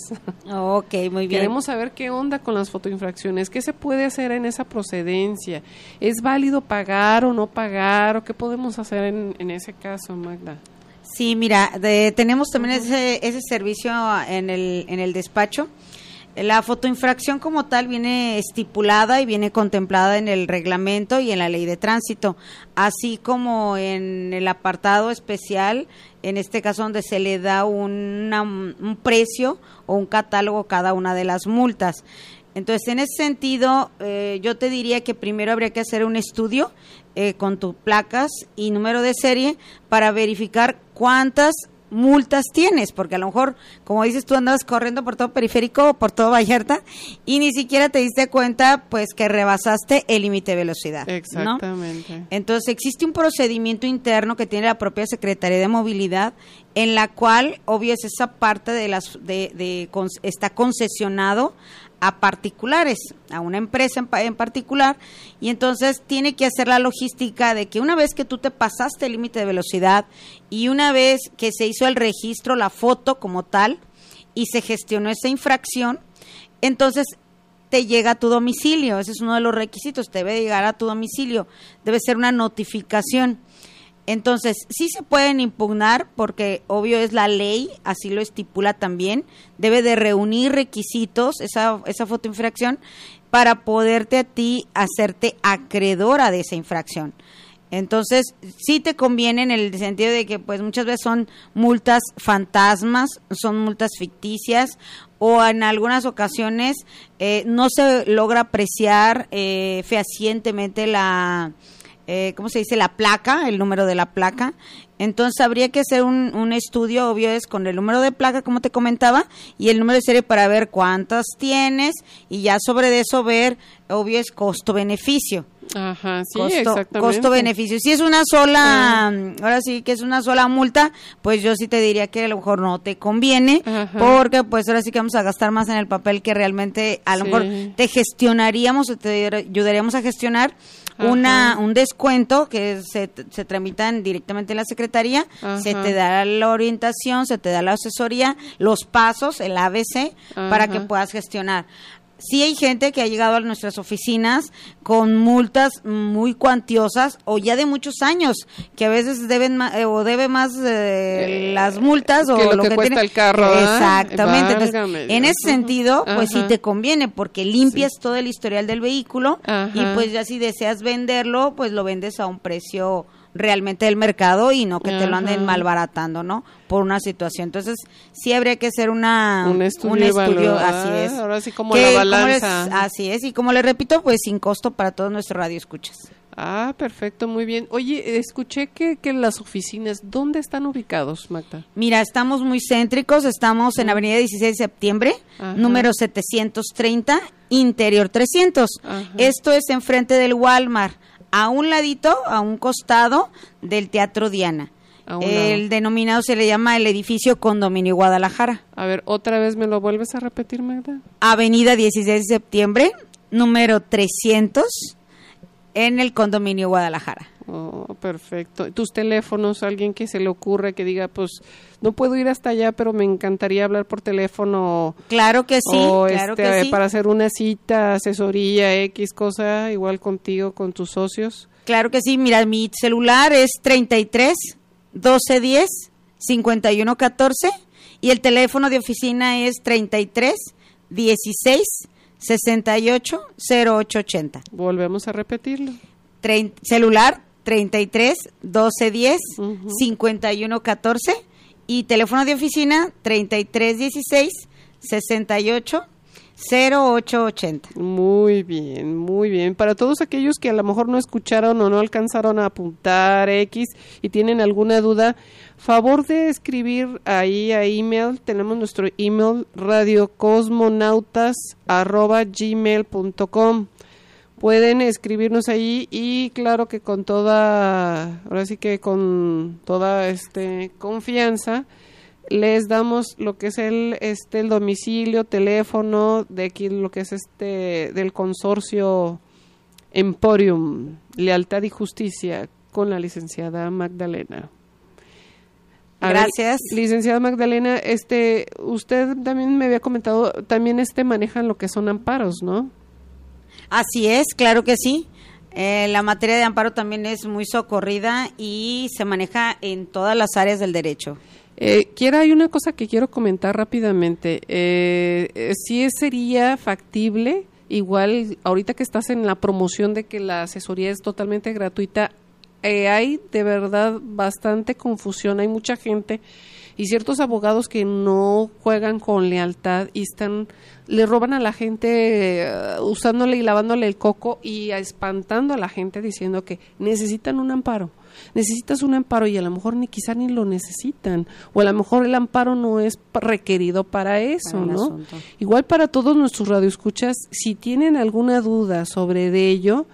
Ok, muy bien. Queremos saber qué onda con las fotoinfracciones, qué se puede hacer en esa procedencia. ¿Es válido pagar o no pagar? ¿O qué podemos hacer en, en ese caso, Magda? Sí, mira, de- tenemos también ese, ese servicio en el, en el despacho. La fotoinfracción como tal viene estipulada y viene contemplada en el reglamento y en la ley de tránsito, así como en el apartado especial, en este caso donde se le da un precio o un catálogo cada una de las multas. Entonces, en ese sentido, eh, yo te diría que primero habría que hacer un estudio eh, con tus placas y número de serie para verificar cuántas multas tienes, porque a lo mejor, como dices, tú andabas corriendo por todo periférico, por todo Vallarta, y ni siquiera te diste cuenta, pues, que rebasaste el límite de velocidad. ¿no? Exactamente. Entonces existe un procedimiento interno que tiene la propia Secretaría de Movilidad en la cual, obvio, es esa parte de las de, de con- está concesionado a particulares, a una empresa en, en particular, y entonces tiene que hacer la logística de que una vez que tú te pasaste el límite de velocidad y una vez que se hizo el registro, la foto como tal, y se gestionó esa infracción, entonces te llega a tu domicilio. Ese es uno de los requisitos, te debe llegar a tu domicilio. Debe ser una notificación. Entonces, sí se pueden impugnar porque obvio es la ley, así lo estipula también, debe de reunir requisitos esa, esa fotoinfracción para poderte a ti hacerte acreedora de esa infracción. Entonces, sí te conviene en el sentido de que pues muchas veces son multas fantasmas, son multas ficticias o en algunas ocasiones eh, no se logra apreciar eh, fehacientemente la, eh, ¿cómo se dice? La placa, el número de la placa. Entonces habría que hacer un, un, estudio, obvio es con el número de placa, como te comentaba, y el número de serie para ver cuántas tienes y ya sobre eso ver, obvio es costo-beneficio. Ajá, sí, costo, exactamente. costo-beneficio. Si es una sola, ahora sí que es una sola multa, pues yo sí te diría que a lo mejor no te conviene, Ajá. porque pues ahora sí que vamos a gastar más en el papel que realmente a lo Sí. mejor te gestionaríamos o te ayudaríamos a gestionar una un descuento que se, se tramitan directamente en la secretaría, se te da la orientación, se te da la asesoría, los pasos, el ABC, para que puedas gestionar. Sí hay gente que ha llegado a nuestras oficinas con multas muy cuantiosas o ya de muchos años, que a veces deben eh, o debe más eh, Eh, las multas o que lo que cuesta tiene. el carro. Exactamente. Entonces, en ese sentido, pues sí Ajá. te conviene porque limpias todo el historial del vehículo Ajá. y pues ya si deseas venderlo, pues lo vendes a un precio realmente del mercado y no que te lo anden malbaratando, ¿no? Por una situación. Entonces, sí habría que hacer una Un estudio así es. ahora sí como Que, la les- balanza. así es, y como le repito, pues sin costo para todos nuestros radioescuchas. Ah, perfecto, muy bien. Oye, escuché que, que las oficinas, ¿dónde están ubicados, Magda? Mira, estamos muy céntricos, estamos en Avenida 16 de Septiembre, Ajá. número 730, interior 300. Ajá. Esto es enfrente del Walmart, a un ladito, a un costado del Teatro Diana. El denominado se le llama el edificio Condominio Guadalajara. A ver, otra vez me lo vuelves a repetir, Magda. Avenida 16 de Septiembre, número 300, en el Condominio Guadalajara. Oh, perfecto. Tus teléfonos, alguien que se le ocurra que diga, pues no puedo ir hasta allá, pero me encantaría hablar por teléfono. Claro que sí, o claro este, que sí. para hacer una cita, asesoría, X cosa, igual contigo, con tus socios. Claro que sí, mira, mi celular es 33 1210 5114 y el teléfono de oficina es 33 16 68 0880. Volvemos a repetirlo. Trein- celular 33 1210 Ujú. 5114 y teléfono de oficina 33 16 68 0880. Muy bien, muy bien. Para todos aquellos que a lo mejor no escucharon o no alcanzaron a apuntar X y tienen alguna duda, favor de escribir ahí a email. Tenemos nuestro email radiocosmonautas@gmail.com. Pueden escribirnos ahí y claro que con toda, ahora sí que con toda este confianza les damos lo que es el este el domicilio, teléfono de aquí lo que es este del consorcio Emporium, Lealtad y Justicia con la licenciada Magdalena. A ver, Gracias. licenciada Magdalena, este usted también me había comentado, también este manejan lo que son amparos, ¿no? Así es, claro que sí. Eh, la materia de amparo también es muy socorrida y se maneja en todas las áreas del derecho. Eh, quiero, hay una cosa que quiero comentar rápidamente. Eh, eh, sí sería factible, igual ahorita que estás en la promoción de que la asesoría es totalmente gratuita, eh, hay de verdad bastante confusión, hay mucha gente y ciertos abogados que no juegan con lealtad y están le roban a la gente eh, usándole y lavándole el coco y espantando a la gente diciendo que necesitan un amparo necesitas un amparo y a lo mejor ni quizá ni lo necesitan o a lo mejor el amparo no es requerido para eso, Para ¿no? asunto. Igual para todos nuestros radioescuchas, si tienen alguna duda sobre de ello,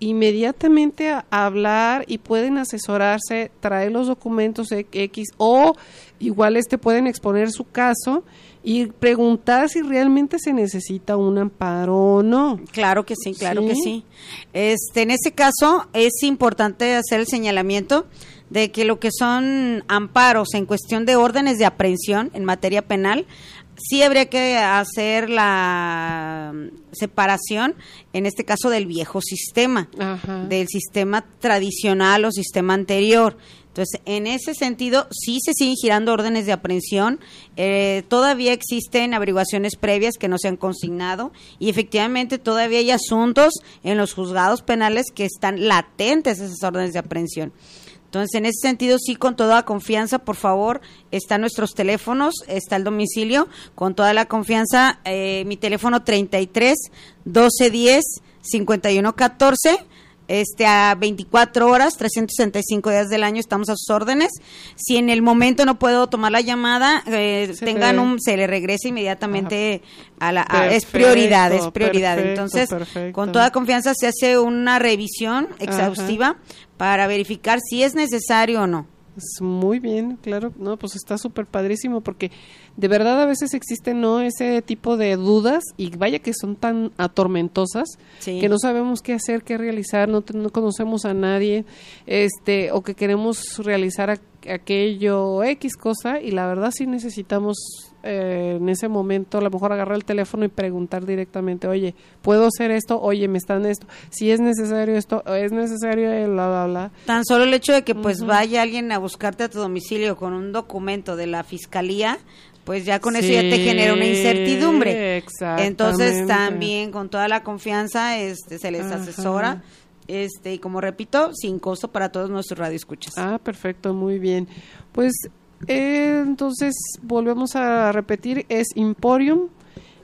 inmediatamente a, hablar y pueden asesorarse, traer los documentos X o igual este pueden exponer su caso y preguntar si realmente se necesita un amparo o no. Claro que sí, claro Sí. que sí. Este, en ese caso es importante hacer el señalamiento de que lo que son amparos en cuestión de órdenes de aprehensión en materia penal, sí habría que hacer la separación, en este caso del viejo sistema, Ajá. del sistema tradicional o sistema anterior. Entonces, en ese sentido, sí se siguen girando órdenes de aprehensión. eh, todavía existen averiguaciones previas que no se han consignado y efectivamente todavía hay asuntos en los juzgados penales que están latentes esas órdenes de aprehensión. Entonces, en ese sentido, sí, con toda confianza, por favor, están nuestros teléfonos, está el domicilio, con toda la confianza, eh, mi teléfono 33 1210 5114 este a 24 horas, 365 días del año estamos a sus órdenes. Si en el momento no puedo tomar la llamada, eh, Se tengan un se le regresa inmediatamente a la a- es prioridad, es prioridad. perfecto, Entonces, perfecto. con toda confianza se hace una revisión exhaustiva para verificar si es necesario o no. Es muy bien, claro. No, pues está súper padrísimo porque de verdad a veces existen no ese tipo de dudas y vaya que son tan atormentosas Sí. que no sabemos qué hacer, qué realizar, no, te- no conocemos a nadie, este, o que queremos realizar aqu- aquello X cosa y la verdad sí necesitamos eh, en ese momento a lo mejor agarrar el teléfono y preguntar directamente, oye, ¿puedo hacer esto? Oye, me están esto, si es necesario esto, es necesario el bla, bla, bla. Tan solo el hecho de que pues vaya alguien a buscarte a tu domicilio con un documento de la fiscalía, pues ya con eso ya te genera una incertidumbre. Entonces también con toda la confianza este se les Ajá. asesora este y como repito, sin costo para todos nuestros radioescuchas. Ah, perfecto, muy bien. Pues eh, entonces volvemos a repetir, es Emporium,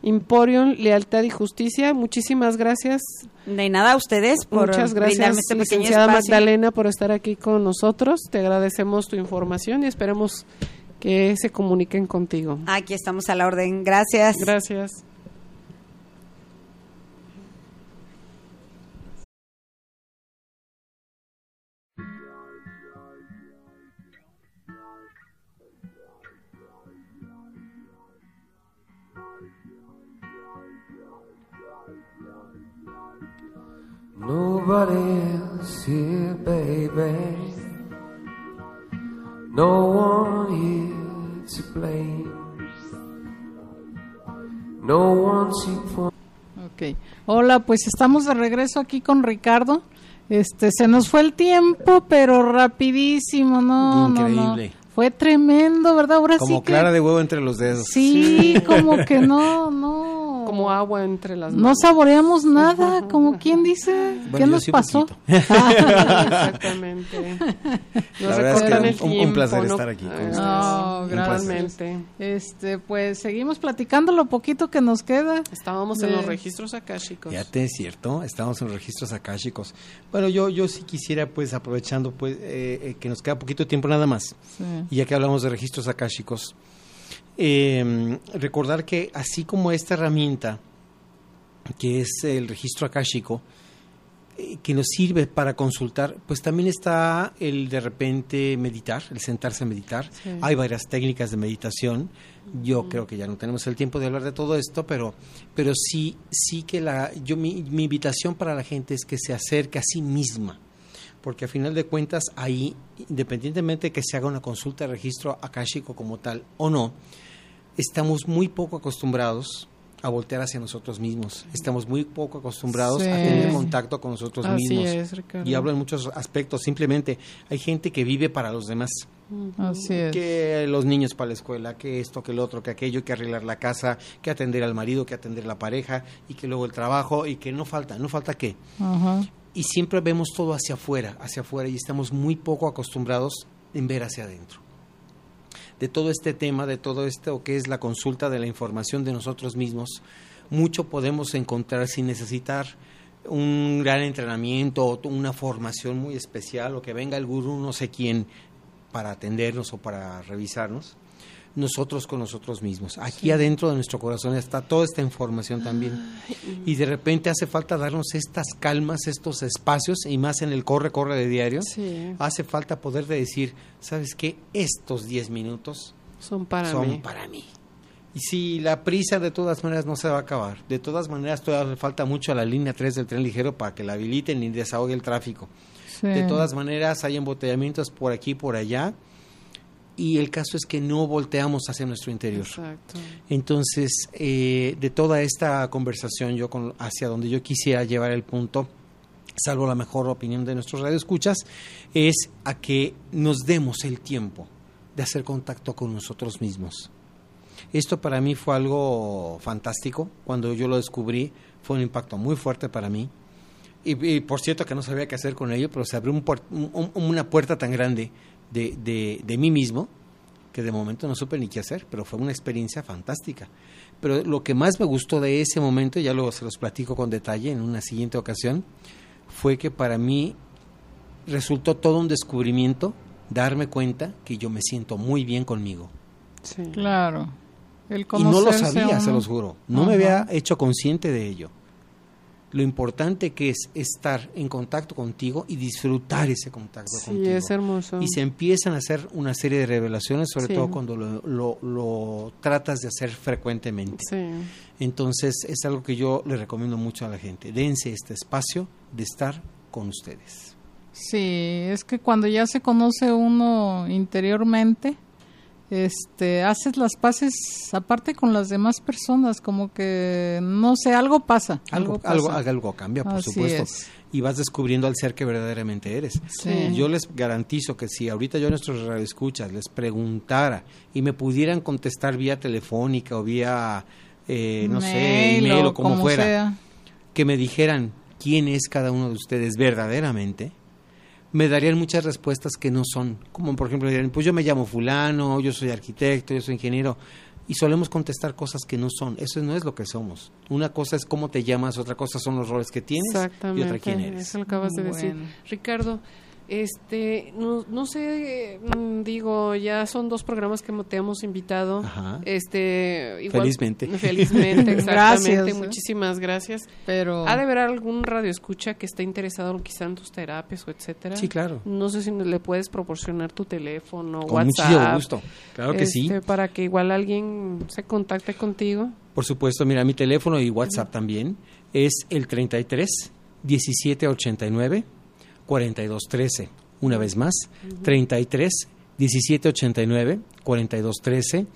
Emporium, Lealtad y Justicia. Muchísimas gracias. De nada a ustedes por Muchas gracias, este licenciada espacio. Magdalena, por estar aquí con nosotros. Te agradecemos tu información y esperemos que se comuniquen contigo. Aquí estamos a la orden. Gracias. Gracias. Nobody else here, baby. No one here to blame. No one to point. Ok. Hola, pues estamos de regreso aquí con Ricardo. Este, se nos fue el tiempo, pero rapidísimo, no, no, no. Increíble. Fue tremendo, ¿verdad? Ahora Como sí que clara de huevo entre los dedos. sí, como que no, no. Como agua entre las no manos. saboreamos nada, como quien dice, Bueno, ¿qué nos sí pasó? Exactamente. Nos La verdad es que recortan un- el un- un placer ¿no? estar aquí con Ah, ustedes. No. Realmente. Este, pues seguimos platicando lo poquito que nos queda. Estábamos en De- los registros acá, chicos. Fíjate, es cierto, estamos en registros akáshicos. Bueno, yo, yo sí quisiera, pues, aprovechando, pues, eh, eh, que nos queda poquito tiempo nada más, Sí. y ya que hablamos de registros akáshicos, eh, recordar que así como esta herramienta, que es el registro akáshico, eh, que nos sirve para consultar, pues también está el de repente meditar, el sentarse a meditar. Sí. Hay varias técnicas de meditación. Yo creo que ya no tenemos el tiempo de hablar de todo esto, pero, pero sí, sí que la, yo mi, mi invitación para la gente es que se acerque a sí misma, porque a final de cuentas ahí, independientemente de que se haga una consulta de registro akáshico como tal o no, estamos muy poco acostumbrados a voltear hacia nosotros mismos. Estamos muy poco acostumbrados Sí. a tener contacto con nosotros Así mismos. es, Ricardo. Y hablo en muchos aspectos. Simplemente hay gente que vive para los demás. Así es. Que los niños para la escuela, que esto, que el otro, que aquello, que arreglar la casa, que atender al marido, que atender la pareja, y que luego el trabajo, y que no falta, no falta qué. Ajá. Y siempre vemos todo hacia afuera, hacia afuera, y estamos muy poco acostumbrados en ver hacia adentro. De todo este tema, de todo esto que es la consulta de la información de nosotros mismos, mucho podemos encontrar sin necesitar un gran entrenamiento o una formación muy especial o que venga el gurú no sé quién para atendernos o para revisarnos. Nosotros con nosotros mismos. Aquí adentro de nuestro corazón está toda esta información también. Y de repente hace falta darnos estas calmas, estos espacios, y más en el corre-corre de diario. Sí, Hace falta poder de decir, ¿sabes qué? Estos 10 minutos son para son mí. para mí. Y si la prisa de todas maneras no se va a acabar, de todas maneras todavía le falta mucho a la línea 3 del tren ligero para que la habiliten y desahogue el tráfico. Sí. De todas maneras hay embotellamientos por aquí y por allá. Y el caso es que no volteamos hacia nuestro interior. Exacto. Entonces, eh, de toda esta conversación, yo con, hacia donde yo quisiera llevar el punto, salvo la mejor opinión de nuestros radioescuchas, es a que nos demos el tiempo de hacer contacto con nosotros mismos. Esto para mí fue algo fantástico. Cuando yo lo descubrí, fue un impacto muy fuerte para mí. Y, y por cierto que no sabía qué hacer con ello, pero se abrió un puer- un- una puerta tan grande de, de, de mí mismo que de momento no supe ni qué hacer, pero fue una experiencia fantástica. Pero lo que más me gustó de ese momento, ya luego se los platico con detalle en una siguiente ocasión, fue que para mí resultó todo un descubrimiento darme cuenta que yo me siento muy bien conmigo. Sí. Claro. El Y no lo sabía, se los juro. No me había hecho consciente de ello. Lo importante que es estar en contacto contigo y disfrutar ese contacto Sí, contigo. es hermoso. Y se empiezan a hacer una serie de revelaciones, sobre Sí. todo cuando lo, lo- lo tratas de hacer frecuentemente. Sí. Entonces es algo que yo le recomiendo mucho a la gente. Dense este espacio de estar con ustedes. Sí, es que cuando ya se conoce uno interiormente, este, haces las paces aparte con las demás personas, como que no sé, algo pasa. Algo, pasa. algo, algo cambia, por Así supuesto. es. Y vas descubriendo al ser que verdaderamente eres. Sí. Yo les garantizo que si ahorita yo a nuestros radioescuchas les preguntara y me pudieran contestar vía telefónica o vía, eh, no sé, Mail email o como, fuera, sea. que me dijeran quién es cada uno de ustedes verdaderamente, me darían muchas respuestas que no son. Como por ejemplo, dirían, pues yo me llamo fulano, yo soy arquitecto, yo soy ingeniero. Y solemos contestar cosas que no son. Eso no es lo que somos. Una cosa es cómo te llamas, otra cosa son los roles que tienes y otra quién eres. Eso lo acabas de decir. Ricardo, este, no, no sé, mm, digo, ya son dos programas que te hemos invitado. Ajá. Este, igual- Felizmente. Felizmente, exactamente. Gracias, ¿eh? Muchísimas gracias. Pero ¿Ha de haber algún radioescucha que esté interesado quizá en tus terapias o etcétera? Sí, claro. No sé si le puedes proporcionar tu teléfono, Con WhatsApp. muchísimo gusto. Claro que sí. este, Para que igual alguien se contacte contigo. Por supuesto, mira, mi teléfono y WhatsApp también es el 33 1789 4213. Una vez más, 33 1789 4213.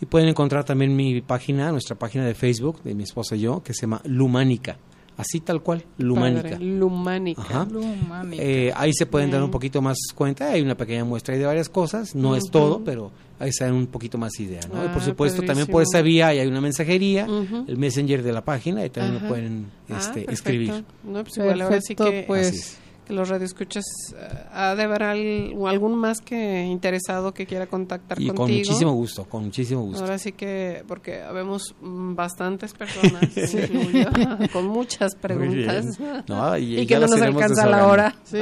Y pueden encontrar también mi página, nuestra página de Facebook de mi esposa y yo, que se llama Lumánica. Así tal cual, Lumánica. Padre, Lumánica. Ajá. Lumánica. Eh, ahí se pueden dar un poquito más cuenta, hay una pequeña muestra ahí de varias cosas, no es todo, pero ahí se dan un poquito más idea, ¿no? y por Ah, supuesto también por esa vía hay una mensajería, el messenger de la página, y también Ajá. me pueden Ah, este, perfecto. escribir. No, pues igual ahora sí Perfecto, que, pues. Que los radioescuchas eh, ha de haber al- o algún más que interesado que quiera contactar Y con contigo. muchísimo gusto, con muchísimo gusto. Ahora sí que, porque mm, bastantes personas, incluyo, con muchas preguntas. No, y, Y que no nos alcanza la hora. Sí,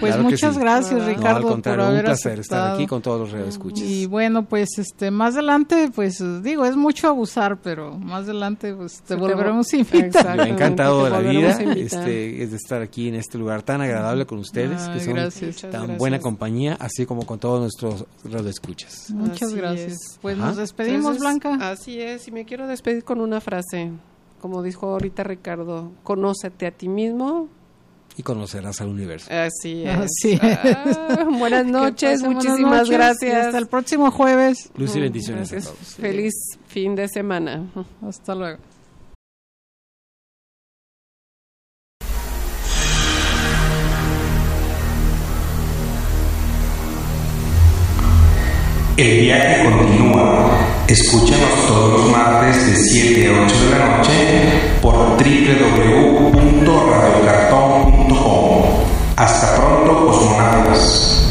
pues Claro muchas sí. gracias, Ricardo, no, al contrario, por un haber placer estar aceptado. aquí con todos los radioescuchas. Y bueno, pues este más adelante, pues digo, es mucho abusar, pero más adelante pues te Se volveremos a invitar. Me ha encantado Te la vida este, es de estar aquí en este lugar tan agradable con ustedes, que son gracias. Tan gracias. buena compañía, así como con todos nuestros radioescuchas. Muchas Así gracias. es. Pues Ajá. nos despedimos, Entonces, Blanca. Así es, y me quiero despedir con una frase. Como dijo ahorita Ricardo, conócete a ti mismo. Y conocerás al universo. Así es. Así es. Ah, buenas noches, buenas muchísimas noches gracias. Hasta el próximo jueves. Luz y bendiciones Gracias. a todos. Feliz fin de semana. Hasta luego. El viaje continúa. Escúchanos todos los martes de 7 a 8 de la noche por www.radiocartón.com. Hasta pronto, cosmonautas.